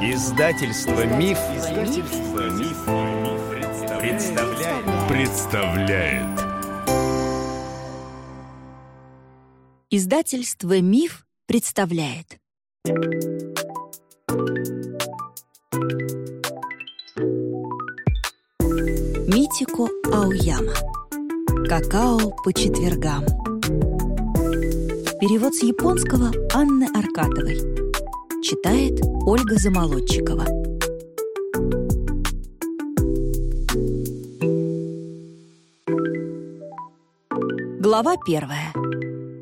Издательство Миф, Издательство Миф, представляет. представляет. Издательство Миф представляет. Митико Ауяма. Какао по четвергам. Перевод с японского Анны Аркатовой. Читает Ольга Замолодчикова. Глава первая.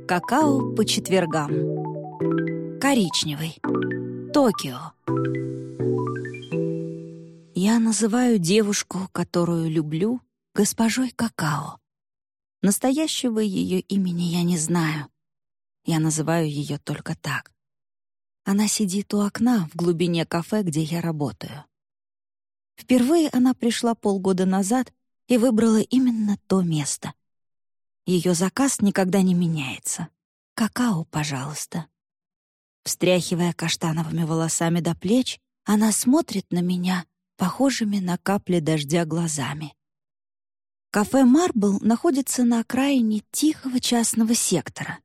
Какао по четвергам. Коричневый. Токио. Я называю девушку, которую люблю, госпожой Какао. Настоящего ее имени я не знаю. Я называю ее только так. Она сидит у окна в глубине кафе, где я работаю. Впервые она пришла полгода назад и выбрала именно то место. Ее заказ никогда не меняется. Какао, пожалуйста. Встряхивая каштановыми волосами до плеч, она смотрит на меня, похожими на капли дождя глазами. Кафе «Марбл» находится на окраине тихого частного сектора.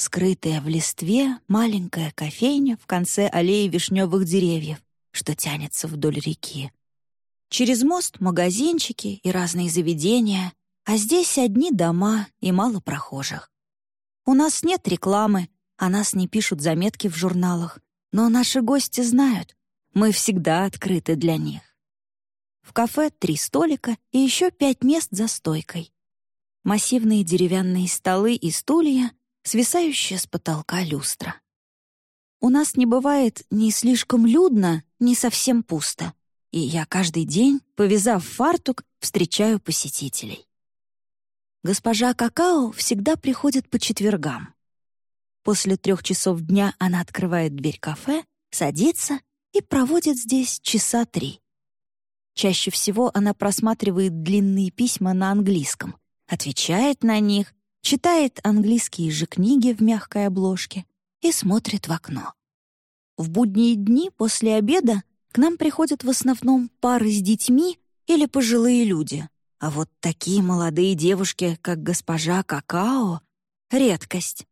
Скрытая в листве маленькая кофейня в конце аллеи вишневых деревьев, что тянется вдоль реки. Через мост магазинчики и разные заведения, а здесь одни дома и мало прохожих. У нас нет рекламы, о нас не пишут заметки в журналах, но наши гости знают, мы всегда открыты для них. В кафе три столика и еще пять мест за стойкой. Массивные деревянные столы и стулья свисающая с потолка люстра. У нас не бывает ни слишком людно, ни совсем пусто, и я каждый день, повязав фартук, встречаю посетителей. Госпожа Какао всегда приходит по четвергам. После трех часов дня она открывает дверь кафе, садится и проводит здесь часа три. Чаще всего она просматривает длинные письма на английском, отвечает на них читает английские же книги в мягкой обложке и смотрит в окно. В будние дни после обеда к нам приходят в основном пары с детьми или пожилые люди, а вот такие молодые девушки, как госпожа Какао — редкость.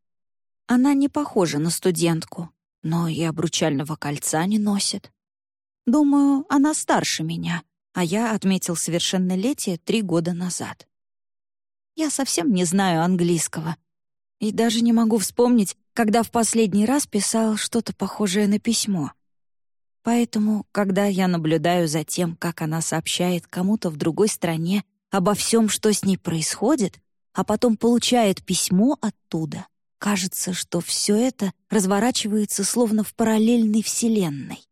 Она не похожа на студентку, но и обручального кольца не носит. Думаю, она старше меня, а я отметил совершеннолетие три года назад. Я совсем не знаю английского. И даже не могу вспомнить, когда в последний раз писал что-то похожее на письмо. Поэтому, когда я наблюдаю за тем, как она сообщает кому-то в другой стране обо всем, что с ней происходит, а потом получает письмо оттуда, кажется, что все это разворачивается словно в параллельной вселенной.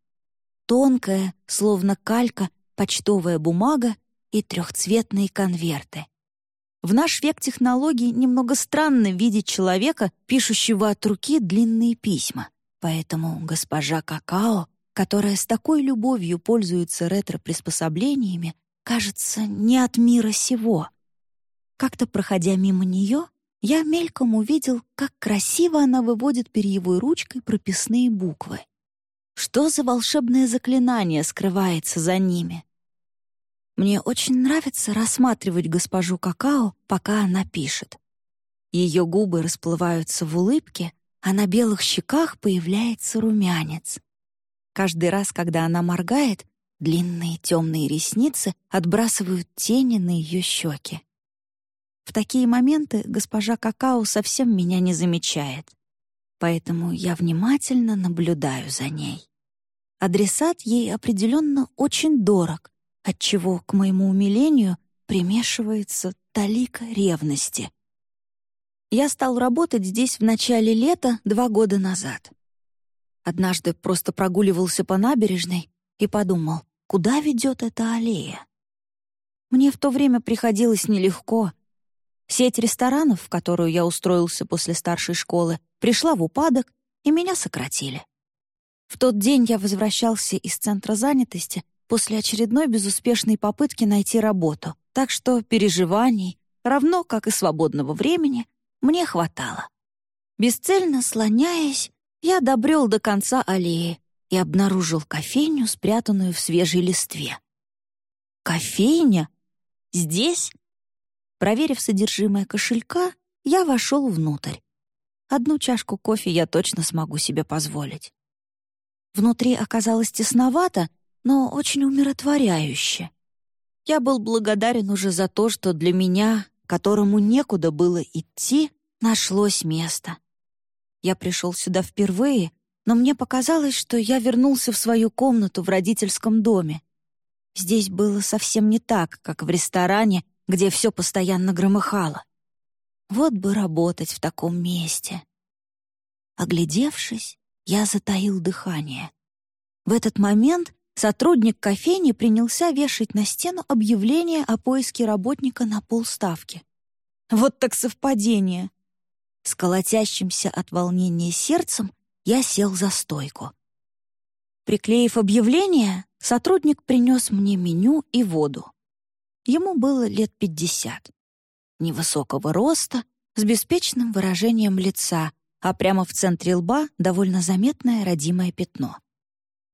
Тонкая, словно калька, почтовая бумага и трехцветные конверты. В наш век технологий немного странно видеть человека, пишущего от руки длинные письма. Поэтому госпожа Какао, которая с такой любовью пользуется ретро-приспособлениями, кажется, не от мира сего. Как-то проходя мимо нее, я мельком увидел, как красиво она выводит перьевой ручкой прописные буквы. Что за волшебное заклинание скрывается за ними? Мне очень нравится рассматривать госпожу Какао, пока она пишет. Ее губы расплываются в улыбке, а на белых щеках появляется румянец. Каждый раз, когда она моргает, длинные темные ресницы отбрасывают тени на ее щеки. В такие моменты госпожа Какао совсем меня не замечает, поэтому я внимательно наблюдаю за ней. Адресат ей определенно очень дорог, отчего, к моему умилению, примешивается талика ревности. Я стал работать здесь в начале лета два года назад. Однажды просто прогуливался по набережной и подумал, куда ведет эта аллея. Мне в то время приходилось нелегко. Сеть ресторанов, в которую я устроился после старшей школы, пришла в упадок, и меня сократили. В тот день я возвращался из центра занятости после очередной безуспешной попытки найти работу, так что переживаний, равно как и свободного времени, мне хватало. Бесцельно слоняясь, я добрел до конца аллеи и обнаружил кофейню, спрятанную в свежей листве. «Кофейня? Здесь?» Проверив содержимое кошелька, я вошел внутрь. Одну чашку кофе я точно смогу себе позволить. Внутри оказалось тесновато, но очень умиротворяюще. Я был благодарен уже за то, что для меня, которому некуда было идти, нашлось место. Я пришел сюда впервые, но мне показалось, что я вернулся в свою комнату в родительском доме. Здесь было совсем не так, как в ресторане, где все постоянно громыхало. Вот бы работать в таком месте. Оглядевшись, я затаил дыхание. В этот момент сотрудник кофейни принялся вешать на стену объявление о поиске работника на полставки. Вот так совпадение. С колотящимся от волнения сердцем я сел за стойку. Приклеив объявление, сотрудник принес мне меню и воду. Ему было лет пятьдесят. Невысокого роста, с беспечным выражением лица, а прямо в центре лба довольно заметное родимое пятно.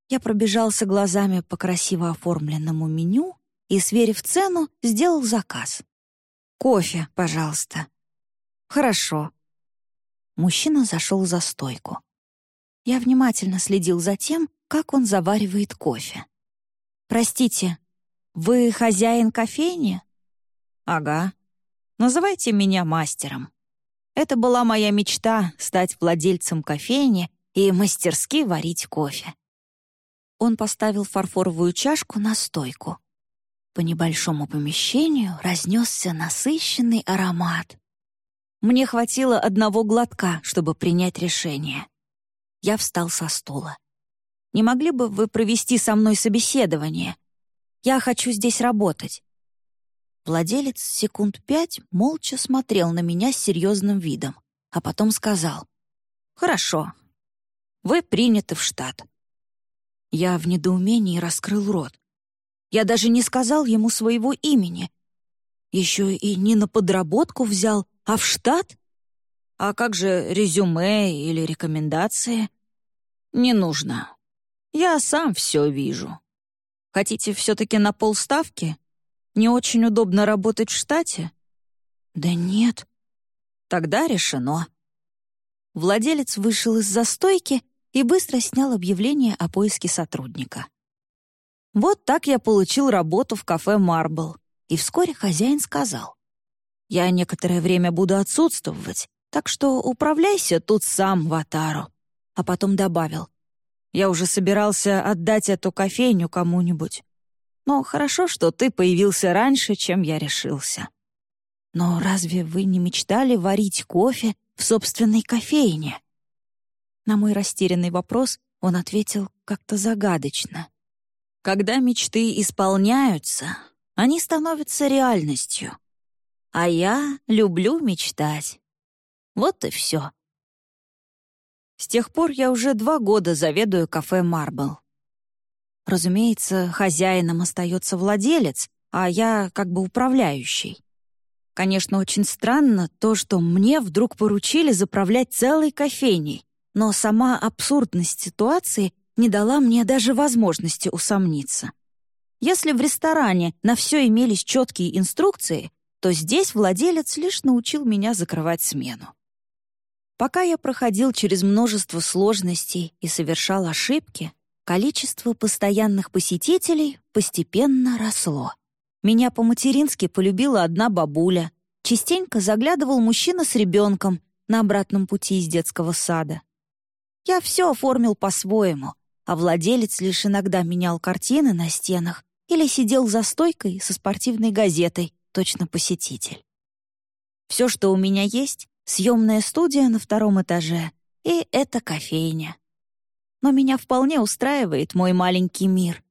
Я пробежался глазами по красиво оформленному меню и, сверив цену, сделал заказ. «Кофе, пожалуйста». «Хорошо». Мужчина зашел за стойку. Я внимательно следил за тем, как он заваривает кофе. «Простите, вы хозяин кофейни?» «Ага. Называйте меня мастером. Это была моя мечта — стать владельцем кофейни и мастерски варить кофе. Он поставил фарфоровую чашку на стойку. По небольшому помещению разнесся насыщенный аромат. Мне хватило одного глотка, чтобы принять решение. Я встал со стула. «Не могли бы вы провести со мной собеседование? Я хочу здесь работать». Владелец секунд пять молча смотрел на меня с серьезным видом, а потом сказал «Хорошо, вы приняты в штат. Я в недоумении раскрыл рот. Я даже не сказал ему своего имени. Еще и не на подработку взял, а в штат? А как же резюме или рекомендации? Не нужно. Я сам все вижу. Хотите все-таки на полставки? Не очень удобно работать в штате? Да нет. Тогда решено. Владелец вышел из застойки и быстро снял объявление о поиске сотрудника. Вот так я получил работу в кафе «Марбл», и вскоре хозяин сказал, «Я некоторое время буду отсутствовать, так что управляйся тут сам, Ватару». А потом добавил, «Я уже собирался отдать эту кофейню кому-нибудь. Но хорошо, что ты появился раньше, чем я решился». «Но разве вы не мечтали варить кофе в собственной кофейне?» На мой растерянный вопрос он ответил как-то загадочно. «Когда мечты исполняются, они становятся реальностью. А я люблю мечтать. Вот и все». С тех пор я уже два года заведую кафе «Марбл». Разумеется, хозяином остается владелец, а я как бы управляющий. Конечно, очень странно то, что мне вдруг поручили заправлять целой кофейней, но сама абсурдность ситуации не дала мне даже возможности усомниться. Если в ресторане на все имелись четкие инструкции, то здесь владелец лишь научил меня закрывать смену. Пока я проходил через множество сложностей и совершал ошибки, количество постоянных посетителей постепенно росло. Меня по-матерински полюбила одна бабуля. Частенько заглядывал мужчина с ребенком на обратном пути из детского сада. Я все оформил по-своему, а владелец лишь иногда менял картины на стенах или сидел за стойкой со спортивной газетой, точно посетитель. Все, что у меня есть — съемная студия на втором этаже, и это кофейня. Но меня вполне устраивает мой маленький мир.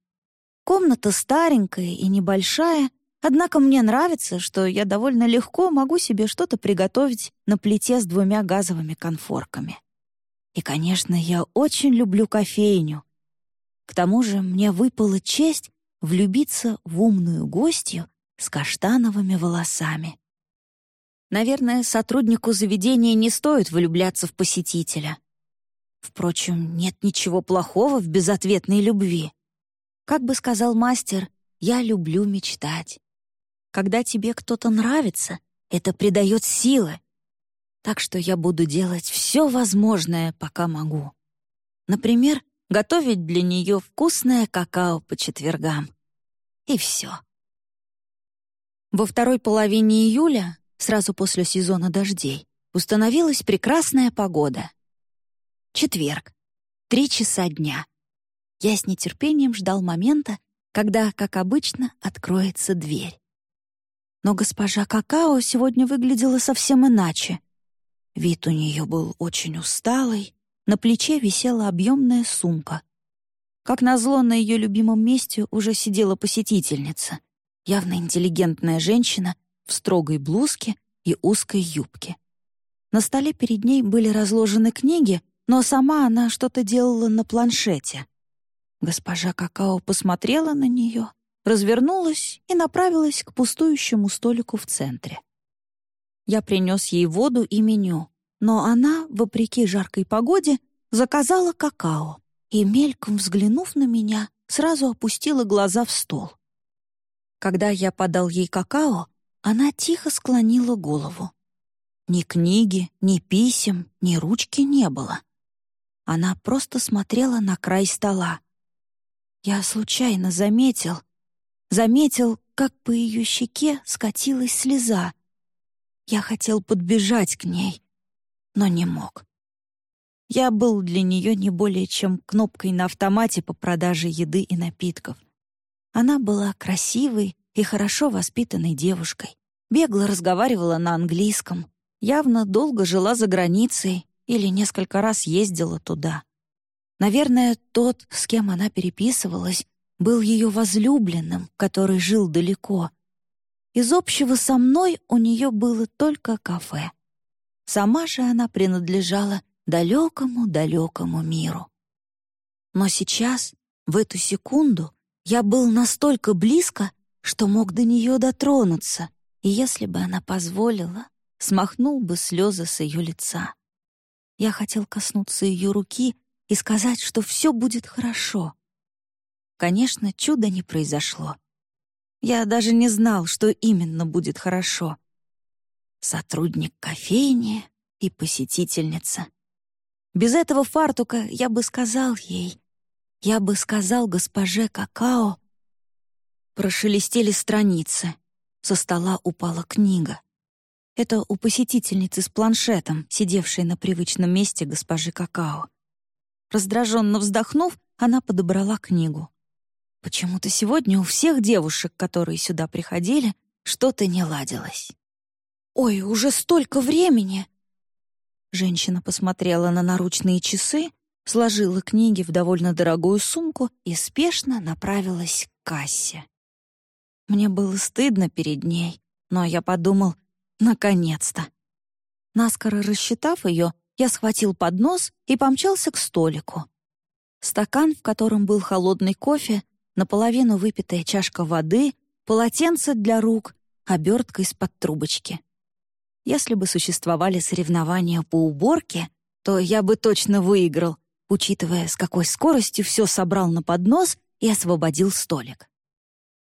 Комната старенькая и небольшая, однако мне нравится, что я довольно легко могу себе что-то приготовить на плите с двумя газовыми конфорками. И, конечно, я очень люблю кофейню. К тому же мне выпала честь влюбиться в умную гостью с каштановыми волосами. Наверное, сотруднику заведения не стоит влюбляться в посетителя. Впрочем, нет ничего плохого в безответной любви. Как бы сказал мастер, я люблю мечтать. Когда тебе кто-то нравится, это придает силы. Так что я буду делать все возможное, пока могу. Например, готовить для нее вкусное какао по четвергам. И все. Во второй половине июля, сразу после сезона дождей, установилась прекрасная погода. Четверг. Три часа дня. Я с нетерпением ждал момента, когда, как обычно, откроется дверь. Но госпожа Какао сегодня выглядела совсем иначе. Вид у нее был очень усталый, на плече висела объемная сумка. Как назло, на ее любимом месте уже сидела посетительница, явно интеллигентная женщина в строгой блузке и узкой юбке. На столе перед ней были разложены книги, но сама она что-то делала на планшете. Госпожа Какао посмотрела на нее, развернулась и направилась к пустующему столику в центре. Я принес ей воду и меню, но она, вопреки жаркой погоде, заказала какао и, мельком взглянув на меня, сразу опустила глаза в стол. Когда я подал ей какао, она тихо склонила голову. Ни книги, ни писем, ни ручки не было. Она просто смотрела на край стола. Я случайно заметил, заметил, как по ее щеке скатилась слеза. Я хотел подбежать к ней, но не мог. Я был для нее не более чем кнопкой на автомате по продаже еды и напитков. Она была красивой и хорошо воспитанной девушкой, бегло разговаривала на английском, явно долго жила за границей или несколько раз ездила туда. Наверное, тот, с кем она переписывалась, был ее возлюбленным, который жил далеко. Из общего со мной у нее было только кафе. Сама же она принадлежала далекому-далекому миру. Но сейчас, в эту секунду, я был настолько близко, что мог до нее дотронуться, и если бы она позволила, смахнул бы слезы с ее лица. Я хотел коснуться ее руки и сказать, что все будет хорошо. Конечно, чуда не произошло. Я даже не знал, что именно будет хорошо. Сотрудник кофейни и посетительница. Без этого фартука я бы сказал ей, я бы сказал госпоже Какао. Прошелестели страницы. Со стола упала книга. Это у посетительницы с планшетом, сидевшей на привычном месте госпожи Какао. Раздраженно вздохнув, она подобрала книгу. Почему-то сегодня у всех девушек, которые сюда приходили, что-то не ладилось. «Ой, уже столько времени!» Женщина посмотрела на наручные часы, сложила книги в довольно дорогую сумку и спешно направилась к кассе. Мне было стыдно перед ней, но я подумал, Наконец-то! Наскоро рассчитав ее, я схватил поднос и помчался к столику. Стакан, в котором был холодный кофе, наполовину выпитая чашка воды, полотенце для рук, обертка из-под трубочки. Если бы существовали соревнования по уборке, то я бы точно выиграл, учитывая, с какой скоростью все собрал на поднос и освободил столик.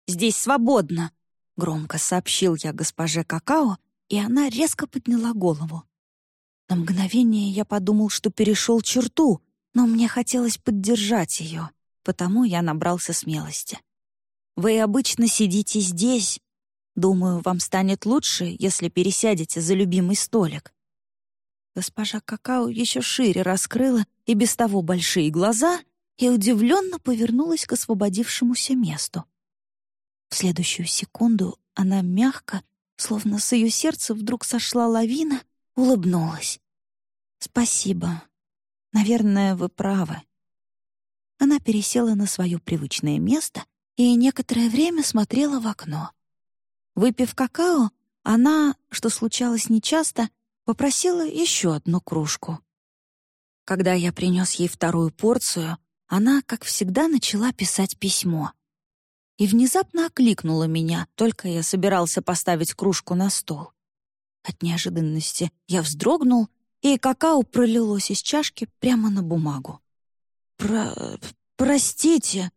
«Здесь свободно», — громко сообщил я госпоже Какао, и она резко подняла голову. На мгновение я подумал, что перешел черту, но мне хотелось поддержать ее, потому я набрался смелости. «Вы обычно сидите здесь. Думаю, вам станет лучше, если пересядете за любимый столик». Госпожа Какао еще шире раскрыла и без того большие глаза и удивленно повернулась к освободившемуся месту. В следующую секунду она мягко словно с ее сердца вдруг сошла лавина, улыбнулась. «Спасибо. Наверное, вы правы». Она пересела на свое привычное место и некоторое время смотрела в окно. Выпив какао, она, что случалось нечасто, попросила еще одну кружку. Когда я принес ей вторую порцию, она, как всегда, начала писать письмо и внезапно окликнула меня, только я собирался поставить кружку на стол. От неожиданности я вздрогнул и какао пролилось из чашки прямо на бумагу. «Про... простите».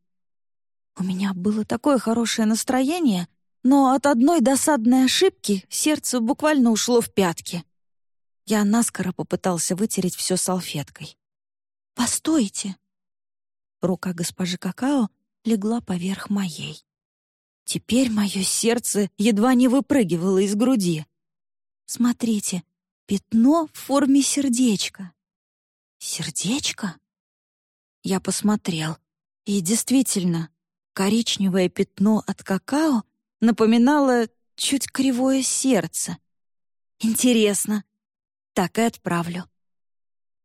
У меня было такое хорошее настроение, но от одной досадной ошибки сердце буквально ушло в пятки. Я наскоро попытался вытереть все салфеткой. «Постойте!» Рука госпожи Какао легла поверх моей. Теперь мое сердце едва не выпрыгивало из груди. Смотрите, пятно в форме сердечка. Сердечко? Я посмотрел, и действительно, коричневое пятно от какао напоминало чуть кривое сердце. Интересно. Так и отправлю.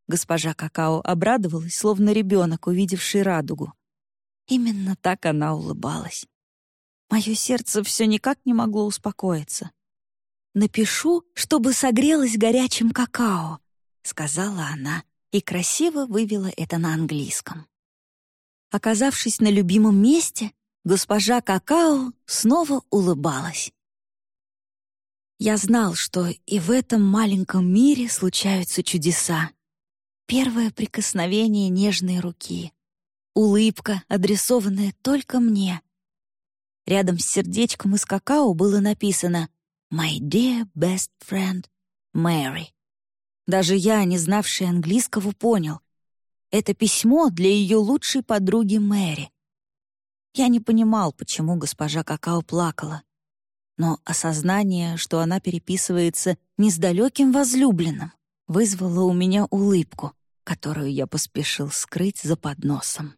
Госпожа Какао обрадовалась, словно ребенок, увидевший радугу. Именно так она улыбалась. Мое сердце все никак не могло успокоиться. «Напишу, чтобы согрелось горячим какао», — сказала она и красиво вывела это на английском. Оказавшись на любимом месте, госпожа Какао снова улыбалась. Я знал, что и в этом маленьком мире случаются чудеса. Первое прикосновение нежной руки, улыбка, адресованная только мне. Рядом с сердечком из какао было написано «My dear best friend, Mary». Даже я, не знавший английского, понял. Это письмо для ее лучшей подруги Мэри. Я не понимал, почему госпожа Какао плакала. Но осознание, что она переписывается не с далеким возлюбленным, вызвало у меня улыбку, которую я поспешил скрыть за подносом.